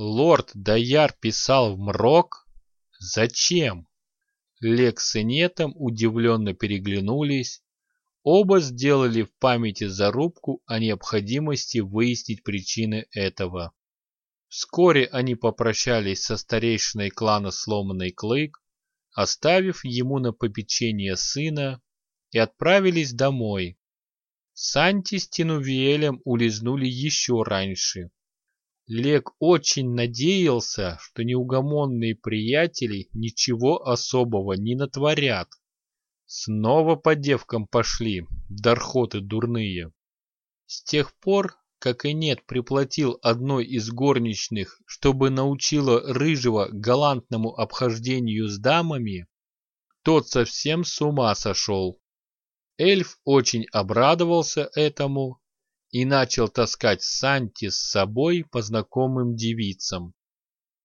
Лорд Даяр писал в мрок? Зачем? Лек с Инетом удивленно переглянулись. Оба сделали в памяти зарубку о необходимости выяснить причины этого. Вскоре они попрощались со старейшиной клана Сломанный Клык, оставив ему на попечение сына, и отправились домой. Санти с Тинувиэлем улизнули еще раньше. Лек очень надеялся, что неугомонные приятели ничего особого не натворят. Снова по девкам пошли, дархоты дурные. С тех пор, как и нет приплатил одной из горничных, чтобы научила Рыжего галантному обхождению с дамами, тот совсем с ума сошел. Эльф очень обрадовался этому и начал таскать Санти с собой по знакомым девицам.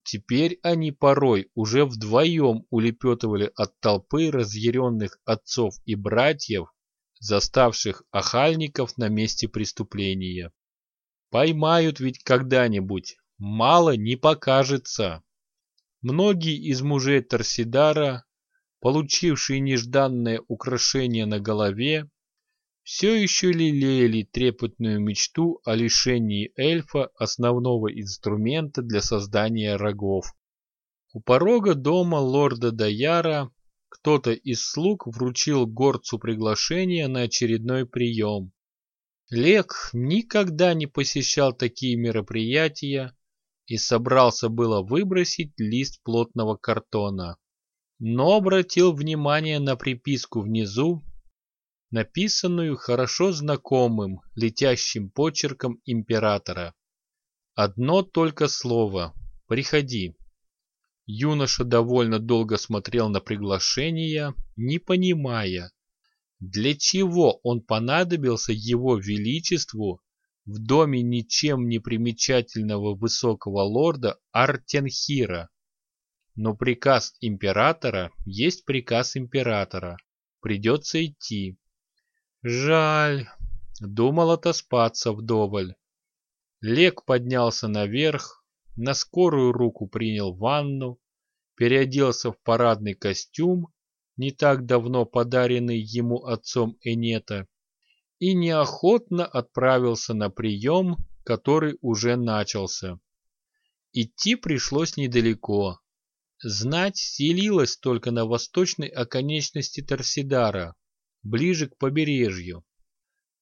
Теперь они порой уже вдвоем улепетывали от толпы разъяренных отцов и братьев, заставших охальников на месте преступления. Поймают ведь когда-нибудь, мало не покажется. Многие из мужей Торсидара, получившие нежданное украшение на голове, все еще лелеяли трепетную мечту о лишении эльфа основного инструмента для создания рогов. У порога дома лорда Даяра кто-то из слуг вручил горцу приглашение на очередной прием. Лек никогда не посещал такие мероприятия и собрался было выбросить лист плотного картона, но обратил внимание на приписку внизу написанную хорошо знакомым летящим почерком императора. Одно только слово «Приходи». Юноша довольно долго смотрел на приглашение, не понимая, для чего он понадобился его величеству в доме ничем не примечательного высокого лорда Артенхира. Но приказ императора есть приказ императора. Придется идти. Жаль, думал отоспаться вдоволь. Лек поднялся наверх, на скорую руку принял ванну, переоделся в парадный костюм, не так давно подаренный ему отцом Энета, и неохотно отправился на прием, который уже начался. Идти пришлось недалеко. Знать селилась только на восточной оконечности Торсидара, ближе к побережью.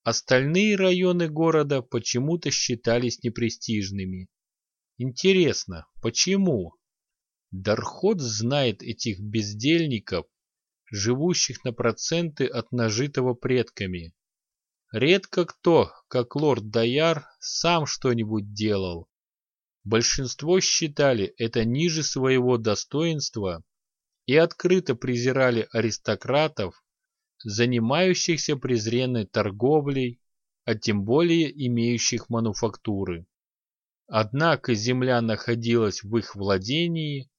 Остальные районы города почему-то считались непрестижными. Интересно, почему? Дархот знает этих бездельников, живущих на проценты от нажитого предками. Редко кто, как лорд Даяр, сам что-нибудь делал. Большинство считали это ниже своего достоинства и открыто презирали аристократов, занимающихся презренной торговлей, а тем более имеющих мануфактуры. Однако земля находилась в их владении,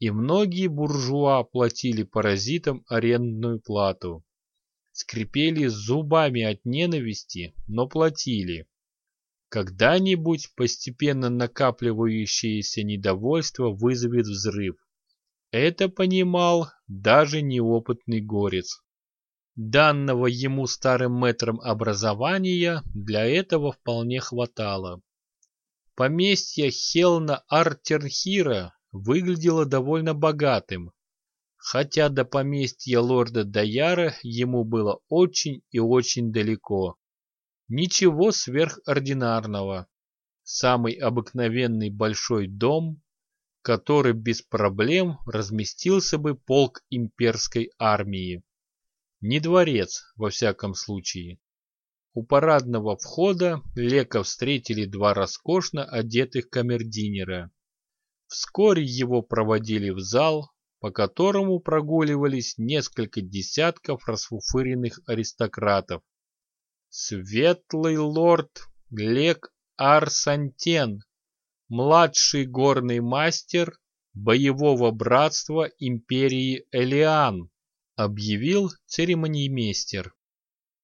и многие буржуа платили паразитам арендную плату. Скрипели зубами от ненависти, но платили. Когда-нибудь постепенно накапливающееся недовольство вызовет взрыв. Это понимал даже неопытный горец. Данного ему старым мэтром образования для этого вполне хватало. Поместье Хелна Артерхира выглядело довольно богатым, хотя до поместья лорда Даяра ему было очень и очень далеко. Ничего сверхординарного. Самый обыкновенный большой дом, который без проблем разместился бы полк имперской армии. Не дворец, во всяком случае. У парадного входа Лека встретили два роскошно одетых камердинера. Вскоре его проводили в зал, по которому прогуливались несколько десятков расфуфыренных аристократов. Светлый лорд Лек Арсантен, младший горный мастер боевого братства империи Элиан объявил церемониймейстер.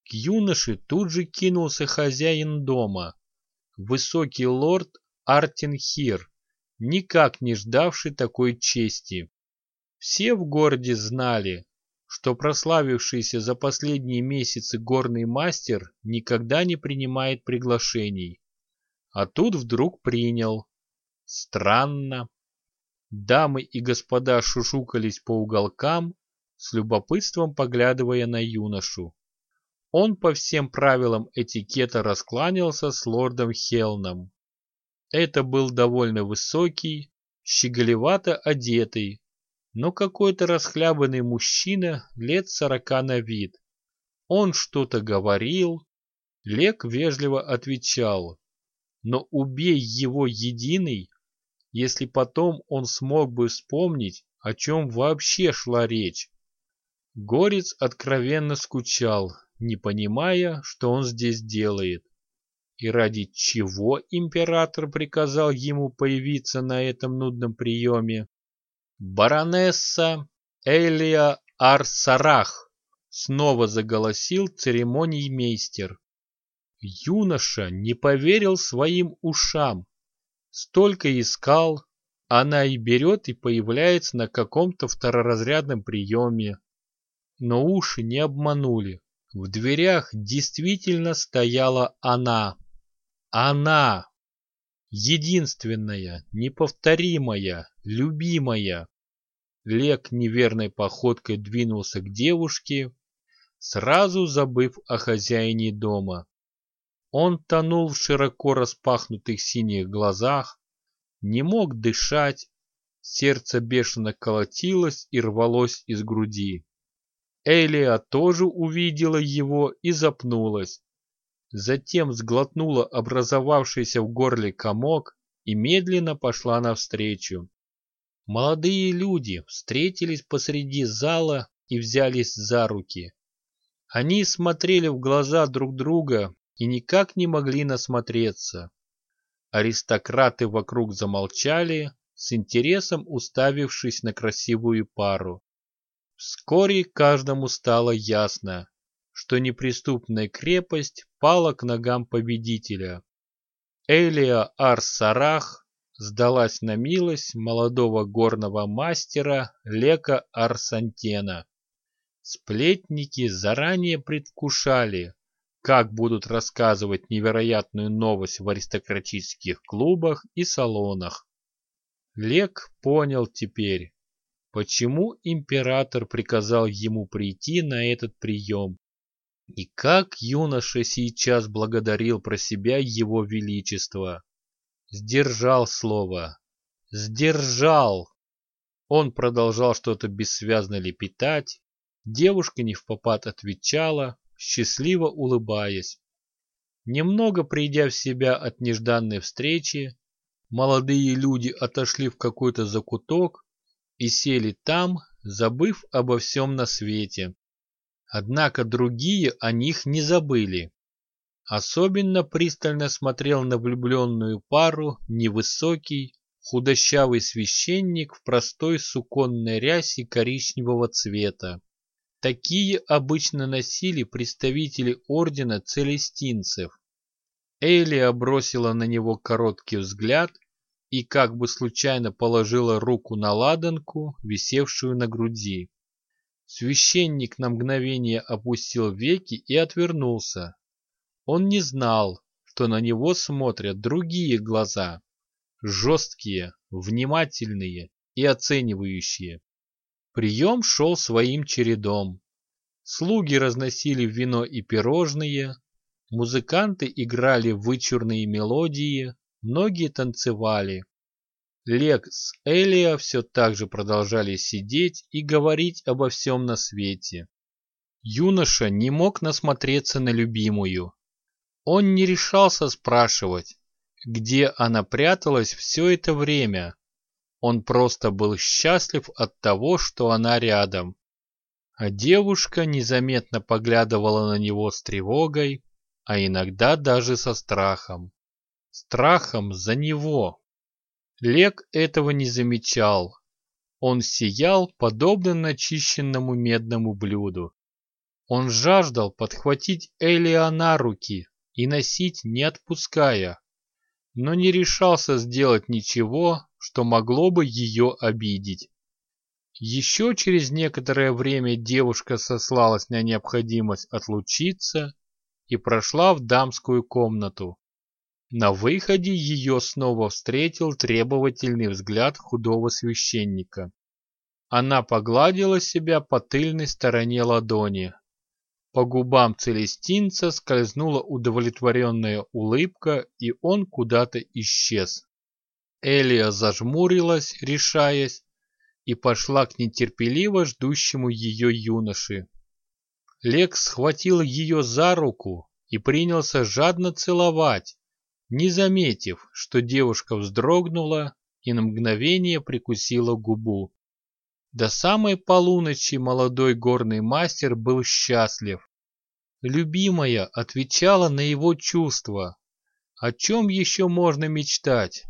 К юноше тут же кинулся хозяин дома, высокий лорд Артенхир, никак не ждавший такой чести. Все в городе знали, что прославившийся за последние месяцы горный мастер никогда не принимает приглашений. А тут вдруг принял. Странно. Дамы и господа шушукались по уголкам, с любопытством поглядывая на юношу. Он по всем правилам этикета раскланялся с лордом Хелном. Это был довольно высокий, щеголевато одетый, но какой-то расхлябанный мужчина лет сорока на вид. Он что-то говорил, Лек вежливо отвечал, но убей его единый, если потом он смог бы вспомнить, о чем вообще шла речь. Горец откровенно скучал, не понимая, что он здесь делает. И ради чего император приказал ему появиться на этом нудном приеме? «Баронесса Элия Арсарах!» Снова заголосил церемониймейстер. Юноша не поверил своим ушам. Столько искал, она и берет и появляется на каком-то второразрядном приеме. Но уши не обманули. В дверях действительно стояла она. Она! единственная, неповторимая, любимая. Лек неверной походкой двинулся к девушке, сразу забыв о хозяине дома. Он тонул в широко распахнутых синих глазах, не мог дышать, сердце бешено колотилось и рвалось из груди. Элия тоже увидела его и запнулась затем сглотнула образовавшийся в горле комок и медленно пошла навстречу. Молодые люди встретились посреди зала и взялись за руки. Они смотрели в глаза друг друга и никак не могли насмотреться. Аристократы вокруг замолчали, с интересом уставившись на красивую пару. Вскоре каждому стало ясно, что неприступная крепость пала к ногам победителя. Элия Арсарах сдалась на милость молодого горного мастера Лека Арсантена. Сплетники заранее предвкушали, как будут рассказывать невероятную новость в аристократических клубах и салонах. Лек понял теперь, почему император приказал ему прийти на этот прием. И как юноша сейчас благодарил про себя его величество. Сдержал слово. Сдержал. Он продолжал что-то бессвязно лепетать. Девушка не в попад отвечала, счастливо улыбаясь. Немного придя в себя от нежданной встречи, молодые люди отошли в какой-то закуток и сели там, забыв обо всем на свете. Однако другие о них не забыли. Особенно пристально смотрел на влюбленную пару невысокий, худощавый священник в простой суконной рясе коричневого цвета. Такие обычно носили представители ордена целестинцев. Элия бросила на него короткий взгляд и как бы случайно положила руку на ладанку, висевшую на груди. Священник на мгновение опустил веки и отвернулся. Он не знал, что на него смотрят другие глаза, жесткие, внимательные и оценивающие. Прием шел своим чередом. Слуги разносили вино и пирожные, музыканты играли вычурные мелодии, многие танцевали. Лек с Элия все так же продолжали сидеть и говорить обо всем на свете. Юноша не мог насмотреться на любимую. Он не решался спрашивать, где она пряталась все это время. Он просто был счастлив от того, что она рядом. А девушка незаметно поглядывала на него с тревогой, а иногда даже со страхом. Страхом за него. Лек этого не замечал. Он сиял, подобно начищенному медному блюду. Он жаждал подхватить Элиа на руки и носить, не отпуская. но не решался сделать ничего, что могло бы ее обидеть. Еще через некоторое время девушка сослалась на необходимость отлучиться и прошла в дамскую комнату. На выходе ее снова встретил требовательный взгляд худого священника. Она погладила себя по тыльной стороне ладони. По губам целестинца скользнула удовлетворенная улыбка, и он куда-то исчез. Элия зажмурилась, решаясь, и пошла к нетерпеливо ждущему ее юноше. Лекс схватил ее за руку и принялся жадно целовать, не заметив, что девушка вздрогнула и на мгновение прикусила губу. До самой полуночи молодой горный мастер был счастлив. Любимая отвечала на его чувства. О чем еще можно мечтать?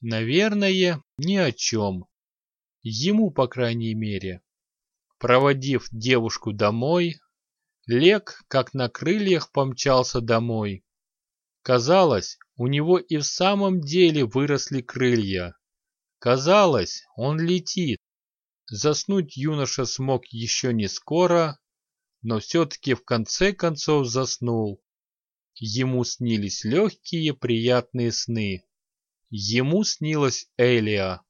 Наверное, ни о чем. Ему, по крайней мере. Проводив девушку домой, Лек, как на крыльях, помчался домой. Казалось, у него и в самом деле выросли крылья. Казалось, он летит. Заснуть юноша смог еще не скоро, но все-таки в конце концов заснул. Ему снились легкие приятные сны. Ему снилась Элия.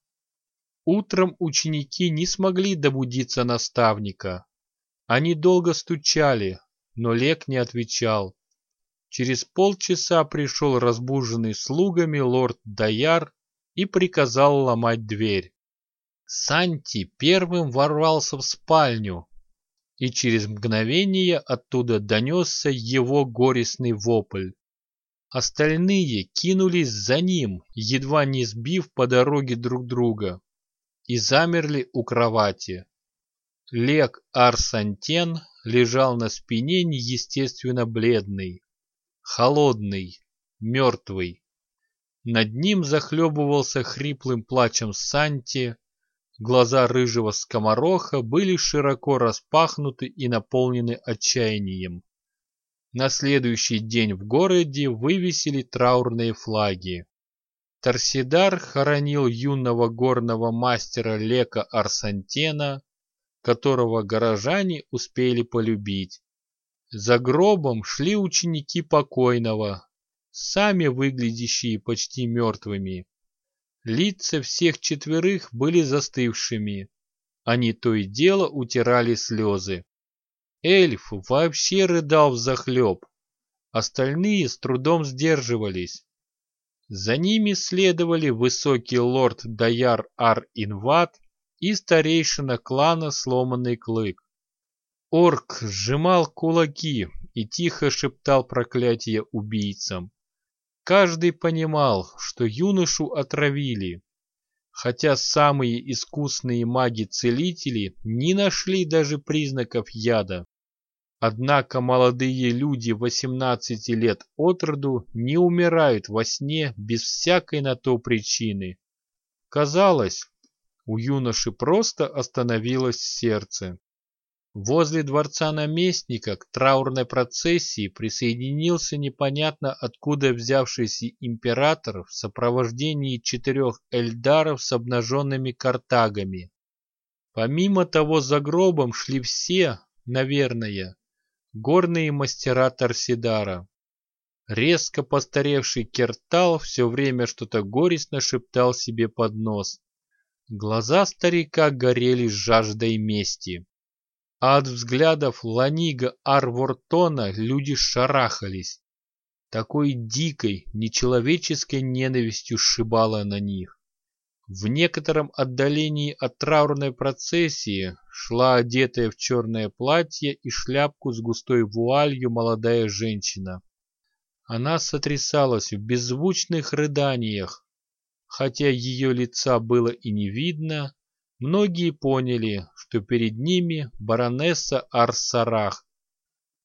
Утром ученики не смогли добудиться наставника. Они долго стучали, но Лек не отвечал. Через полчаса пришел разбуженный слугами лорд Даяр и приказал ломать дверь. Санти первым ворвался в спальню, и через мгновение оттуда донесся его горестный вопль. Остальные кинулись за ним, едва не сбив по дороге друг друга, и замерли у кровати. Лек Арсантен лежал на спине неестественно бледный холодный, мертвый. Над ним захлебывался хриплым плачем Санти, глаза рыжего скомороха были широко распахнуты и наполнены отчаянием. На следующий день в городе вывесили траурные флаги. Торсидар хоронил юного горного мастера Лека Арсантена, которого горожане успели полюбить. За гробом шли ученики покойного, сами выглядящие почти мертвыми. Лица всех четверых были застывшими. Они то и дело утирали слезы. Эльф вообще рыдал взахлеб. Остальные с трудом сдерживались. За ними следовали высокий лорд Даяр Ар-Инват и старейшина клана Сломанный Клык. Орк сжимал кулаки и тихо шептал проклятие убийцам. Каждый понимал, что юношу отравили, хотя самые искусные маги-целители не нашли даже признаков яда. Однако молодые люди 18 лет от роду не умирают во сне без всякой на то причины. Казалось, у юноши просто остановилось сердце. Возле дворца наместника к траурной процессии присоединился непонятно откуда взявшийся император в сопровождении четырех эльдаров с обнаженными картагами. Помимо того за гробом шли все, наверное, горные мастера Торсидара. Резко постаревший Кертал все время что-то горестно шептал себе под нос. Глаза старика горели жаждой мести а от взглядов Ланига Арвортона люди шарахались. Такой дикой, нечеловеческой ненавистью сшибала на них. В некотором отдалении от траурной процессии шла одетая в черное платье и шляпку с густой вуалью молодая женщина. Она сотрясалась в беззвучных рыданиях, хотя ее лица было и не видно, Многие поняли, что перед ними баронесса Арсарах.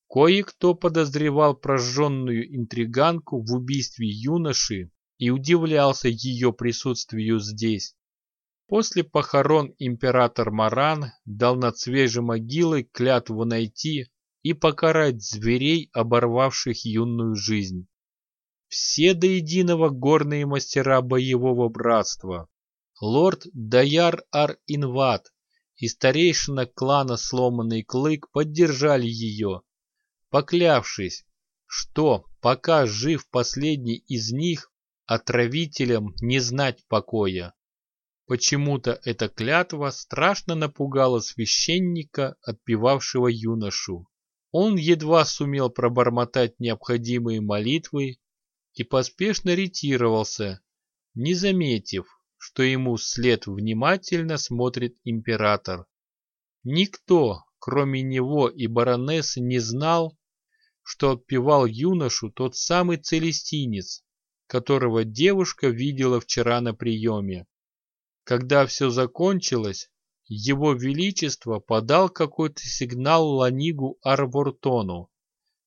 Кое-кто подозревал прожженную интриганку в убийстве юноши и удивлялся ее присутствию здесь. После похорон император Маран дал над свежей могилой клятву найти и покарать зверей, оборвавших юную жизнь. все до единого горные мастера боевого братства. Лорд Даяр Ар-Инват и старейшина клана Сломанный Клык поддержали ее, поклявшись, что, пока жив последний из них, отравителям не знать покоя. Почему-то эта клятва страшно напугала священника, отпевавшего юношу. Он едва сумел пробормотать необходимые молитвы и поспешно ретировался, не заметив, что ему след внимательно смотрит император. Никто, кроме него и баронессы, не знал, что отпевал юношу тот самый целестинец, которого девушка видела вчера на приеме. Когда все закончилось, его Величество подал какой-то сигнал Ланигу Арвортону,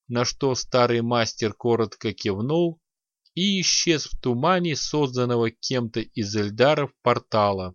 на что старый мастер коротко кивнул и исчез в тумане созданного кем-то из эльдаров портала.